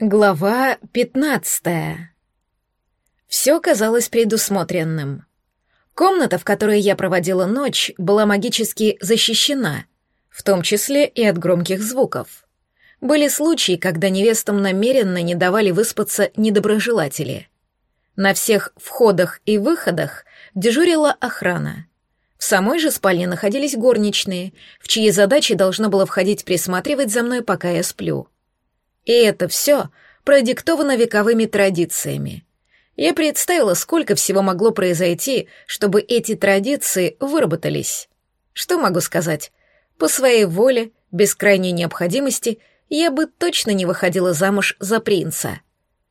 Глава пятнадцатая. Все казалось предусмотренным. Комната, в которой я проводила ночь, была магически защищена, в том числе и от громких звуков. Были случаи, когда невестам намеренно не давали выспаться недоброжелатели. На всех входах и выходах дежурила охрана. В самой же спальне находились горничные, в чьи задачи должно было входить присматривать за мной, пока я сплю. И это все продиктовано вековыми традициями. Я представила, сколько всего могло произойти, чтобы эти традиции выработались. Что могу сказать? По своей воле, без крайней необходимости, я бы точно не выходила замуж за принца.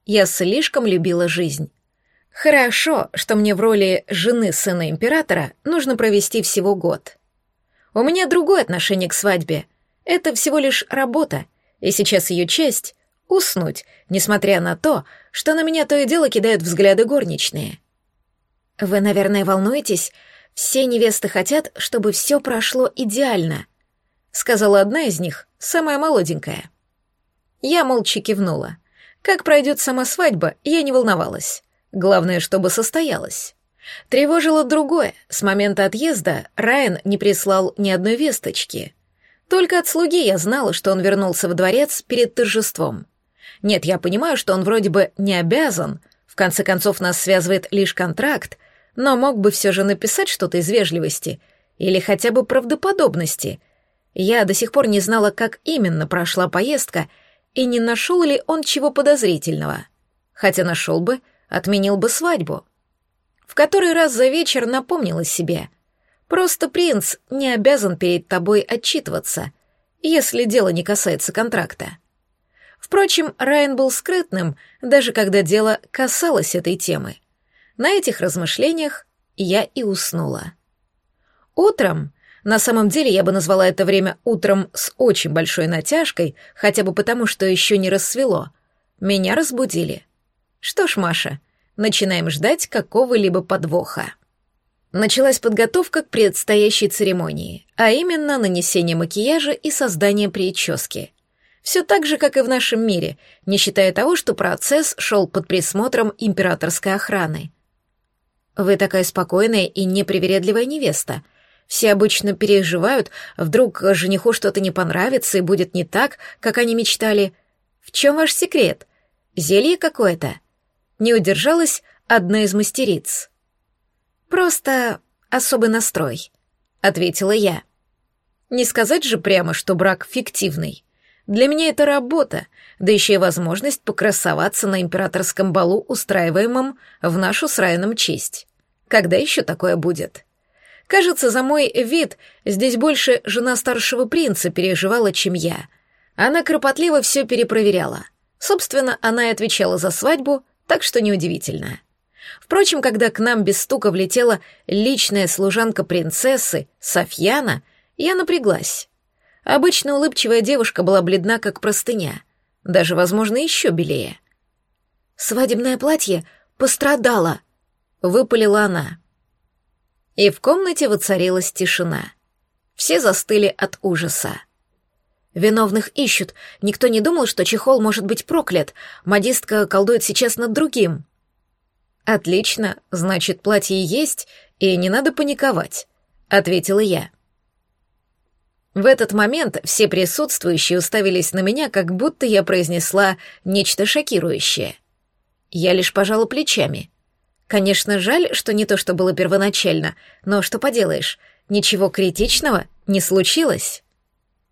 Я слишком любила жизнь. Хорошо, что мне в роли жены сына императора нужно провести всего год. У меня другое отношение к свадьбе. Это всего лишь работа — и сейчас ее честь — уснуть, несмотря на то, что на меня то и дело кидают взгляды горничные. «Вы, наверное, волнуетесь? Все невесты хотят, чтобы все прошло идеально», — сказала одна из них, самая молоденькая. Я молча кивнула. Как пройдет сама свадьба, я не волновалась. Главное, чтобы состоялась. Тревожило другое. С момента отъезда Райан не прислал ни одной весточки. Только от слуги я знала, что он вернулся в дворец перед торжеством. Нет, я понимаю, что он вроде бы не обязан, в конце концов нас связывает лишь контракт, но мог бы все же написать что-то из вежливости или хотя бы правдоподобности. Я до сих пор не знала, как именно прошла поездка и не нашел ли он чего подозрительного. Хотя нашел бы, отменил бы свадьбу. В который раз за вечер напомнила себе — Просто принц не обязан перед тобой отчитываться, если дело не касается контракта. Впрочем, Райан был скрытным, даже когда дело касалось этой темы. На этих размышлениях я и уснула. Утром, на самом деле я бы назвала это время утром с очень большой натяжкой, хотя бы потому, что еще не рассвело, меня разбудили. Что ж, Маша, начинаем ждать какого-либо подвоха. Началась подготовка к предстоящей церемонии, а именно нанесение макияжа и создание прически. Все так же, как и в нашем мире, не считая того, что процесс шел под присмотром императорской охраны. Вы такая спокойная и непривередливая невеста. Все обычно переживают, вдруг жениху что-то не понравится и будет не так, как они мечтали. В чем ваш секрет? Зелье какое-то? Не удержалась одна из мастериц. «Просто особый настрой», — ответила я. «Не сказать же прямо, что брак фиктивный. Для меня это работа, да еще и возможность покрасоваться на императорском балу, устраиваемом в нашу с Райаном честь. Когда еще такое будет?» Кажется, за мой вид здесь больше жена старшего принца переживала, чем я. Она кропотливо все перепроверяла. Собственно, она и отвечала за свадьбу, так что неудивительно. Впрочем, когда к нам без стука влетела личная служанка принцессы, Софьяна, я напряглась. Обычно улыбчивая девушка была бледна, как простыня, даже, возможно, еще белее. «Свадебное платье пострадало», — выпалила она. И в комнате воцарилась тишина. Все застыли от ужаса. Виновных ищут. Никто не думал, что чехол может быть проклят. Модистка колдует сейчас над другим. «Отлично, значит, платье есть, и не надо паниковать», — ответила я. В этот момент все присутствующие уставились на меня, как будто я произнесла нечто шокирующее. Я лишь пожала плечами. Конечно, жаль, что не то, что было первоначально, но что поделаешь, ничего критичного не случилось.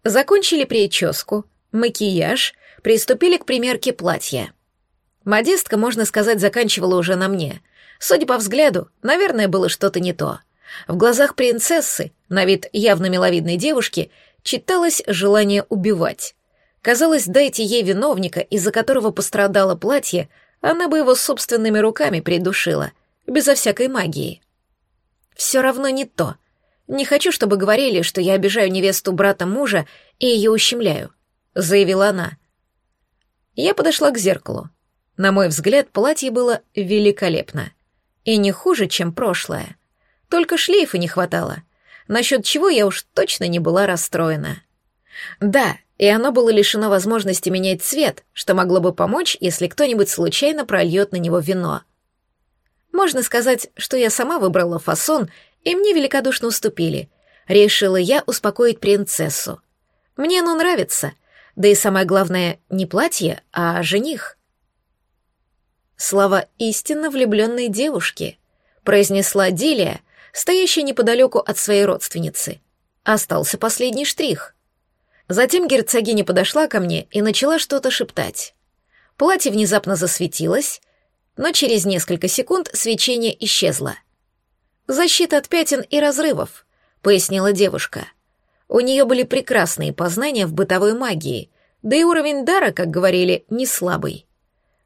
Закончили прическу, макияж, приступили к примерке платья. Модистка, можно сказать, заканчивала уже на мне. Судя по взгляду, наверное, было что-то не то. В глазах принцессы, на вид явно миловидной девушки, читалось желание убивать. Казалось, дайте ей виновника, из-за которого пострадало платье, она бы его собственными руками придушила, безо всякой магии. Все равно не то. Не хочу, чтобы говорили, что я обижаю невесту брата мужа и ее ущемляю, заявила она. Я подошла к зеркалу. На мой взгляд, платье было великолепно. И не хуже, чем прошлое. Только шлейфа не хватало, насчет чего я уж точно не была расстроена. Да, и оно было лишено возможности менять цвет, что могло бы помочь, если кто-нибудь случайно прольет на него вино. Можно сказать, что я сама выбрала фасон, и мне великодушно уступили. Решила я успокоить принцессу. Мне оно нравится, да и самое главное не платье, а жених. Слова истинно влюбленной девушки, произнесла Дилия, стоящая неподалеку от своей родственницы. Остался последний штрих. Затем герцогиня подошла ко мне и начала что-то шептать. Платье внезапно засветилось, но через несколько секунд свечение исчезло. «Защита от пятен и разрывов», — пояснила девушка. У нее были прекрасные познания в бытовой магии, да и уровень дара, как говорили, не слабый.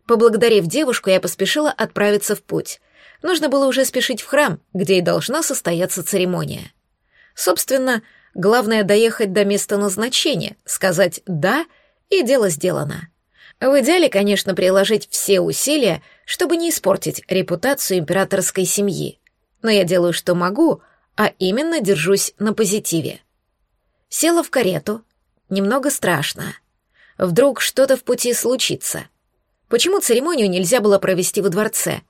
Поблагодарив девушку, я поспешила отправиться в путь. Нужно было уже спешить в храм, где и должна состояться церемония. Собственно, Главное доехать до места назначения, сказать «да» и дело сделано. В идеале, конечно, приложить все усилия, чтобы не испортить репутацию императорской семьи. Но я делаю, что могу, а именно держусь на позитиве. Села в карету. Немного страшно. Вдруг что-то в пути случится. Почему церемонию нельзя было провести во дворце?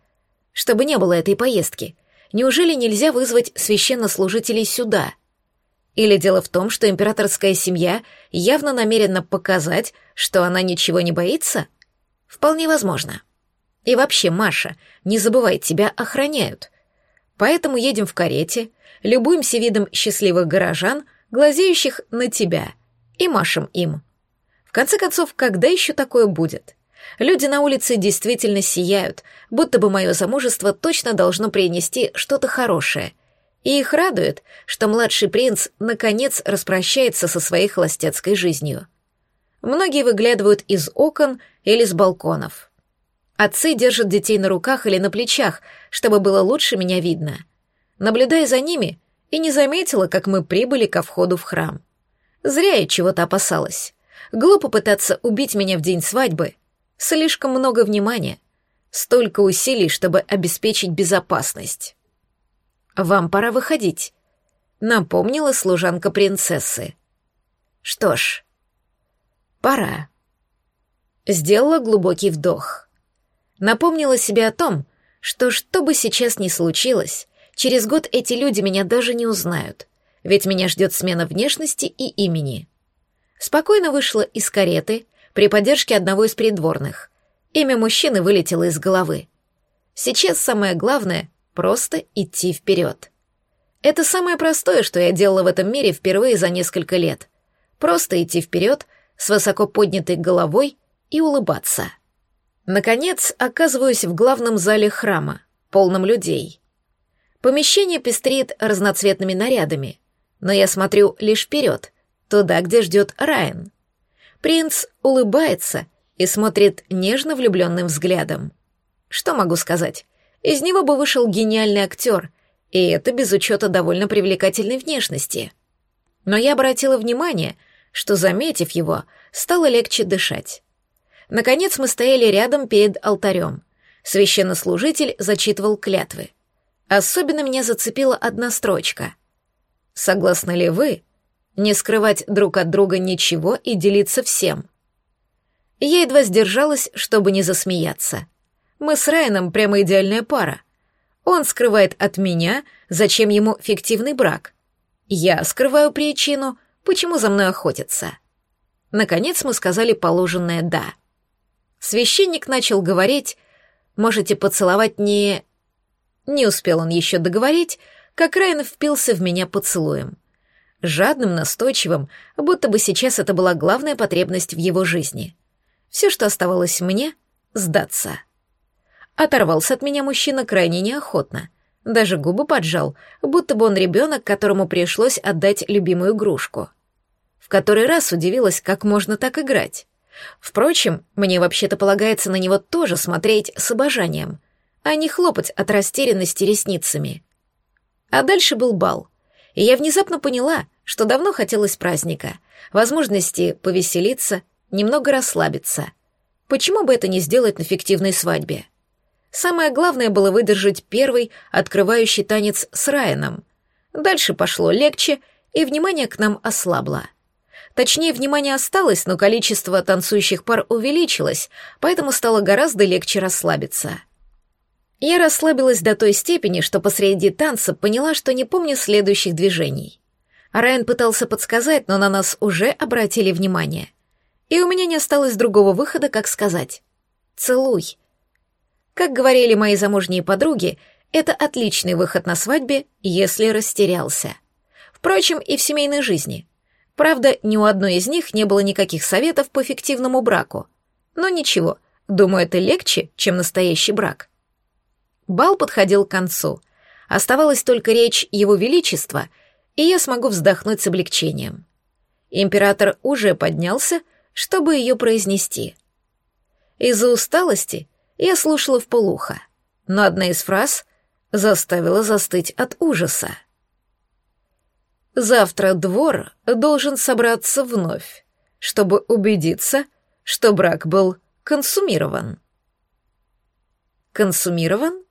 Чтобы не было этой поездки. Неужели нельзя вызвать священнослужителей сюда? Или дело в том, что императорская семья явно намерена показать, что она ничего не боится? Вполне возможно. И вообще, Маша, не забывай, тебя охраняют. Поэтому едем в карете, любуемся видом счастливых горожан, глазеющих на тебя, и машем им. В конце концов, когда еще такое будет? Люди на улице действительно сияют, будто бы мое замужество точно должно принести что-то хорошее, и их радует, что младший принц наконец распрощается со своей холостяцкой жизнью. Многие выглядывают из окон или с балконов. Отцы держат детей на руках или на плечах, чтобы было лучше меня видно. Наблюдая за ними, и не заметила, как мы прибыли ко входу в храм. Зря я чего-то опасалась. Глупо пытаться убить меня в день свадьбы. Слишком много внимания. Столько усилий, чтобы обеспечить безопасность. «Вам пора выходить», — напомнила служанка принцессы. «Что ж, пора». Сделала глубокий вдох. Напомнила себе о том, что что бы сейчас ни случилось, через год эти люди меня даже не узнают, ведь меня ждет смена внешности и имени. Спокойно вышла из кареты при поддержке одного из придворных. Имя мужчины вылетело из головы. Сейчас самое главное Просто идти вперед. Это самое простое, что я делала в этом мире впервые за несколько лет. Просто идти вперед с высоко поднятой головой и улыбаться. Наконец, оказываюсь в главном зале храма, полном людей. Помещение пестрит разноцветными нарядами, но я смотрю лишь вперед, туда, где ждет Райан. Принц улыбается и смотрит нежно влюбленным взглядом. Что могу сказать? Из него бы вышел гениальный актер, и это без учета довольно привлекательной внешности. Но я обратила внимание, что, заметив его, стало легче дышать. Наконец мы стояли рядом перед алтарем. Священнослужитель зачитывал клятвы. Особенно меня зацепила одна строчка. «Согласны ли вы не скрывать друг от друга ничего и делиться всем?» Я едва сдержалась, чтобы не засмеяться — мы с Райаном прямо идеальная пара. Он скрывает от меня, зачем ему фиктивный брак. Я скрываю причину, почему за мной охотятся. Наконец мы сказали положенное «да». Священник начал говорить, можете поцеловать не... Не успел он еще договорить, как Райан впился в меня поцелуем. Жадным, настойчивым, будто бы сейчас это была главная потребность в его жизни. Все, что оставалось мне — сдаться. Оторвался от меня мужчина крайне неохотно. Даже губы поджал, будто бы он ребенок, которому пришлось отдать любимую игрушку. В который раз удивилась, как можно так играть. Впрочем, мне вообще-то полагается на него тоже смотреть с обожанием, а не хлопать от растерянности ресницами. А дальше был бал. И я внезапно поняла, что давно хотелось праздника, возможности повеселиться, немного расслабиться. Почему бы это не сделать на фиктивной свадьбе? Самое главное было выдержать первый открывающий танец с Райаном. Дальше пошло легче, и внимание к нам ослабло. Точнее, внимание осталось, но количество танцующих пар увеличилось, поэтому стало гораздо легче расслабиться. Я расслабилась до той степени, что посреди танца поняла, что не помню следующих движений. Райан пытался подсказать, но на нас уже обратили внимание. И у меня не осталось другого выхода, как сказать «целуй». Как говорили мои замужние подруги, это отличный выход на свадьбе, если растерялся. Впрочем, и в семейной жизни. Правда, ни у одной из них не было никаких советов по фиктивному браку. Но ничего, думаю, это легче, чем настоящий брак. Бал подходил к концу. Оставалась только речь Его Величества, и я смогу вздохнуть с облегчением. Император уже поднялся, чтобы ее произнести. Из-за усталости я слушала в полухо, но одна из фраз заставила застыть от ужаса. Завтра двор должен собраться вновь, чтобы убедиться, что брак был консумирован. Консумирован?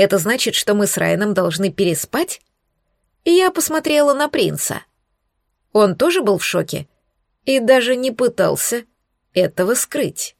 Это значит, что мы с Райаном должны переспать? И я посмотрела на принца. Он тоже был в шоке и даже не пытался этого скрыть.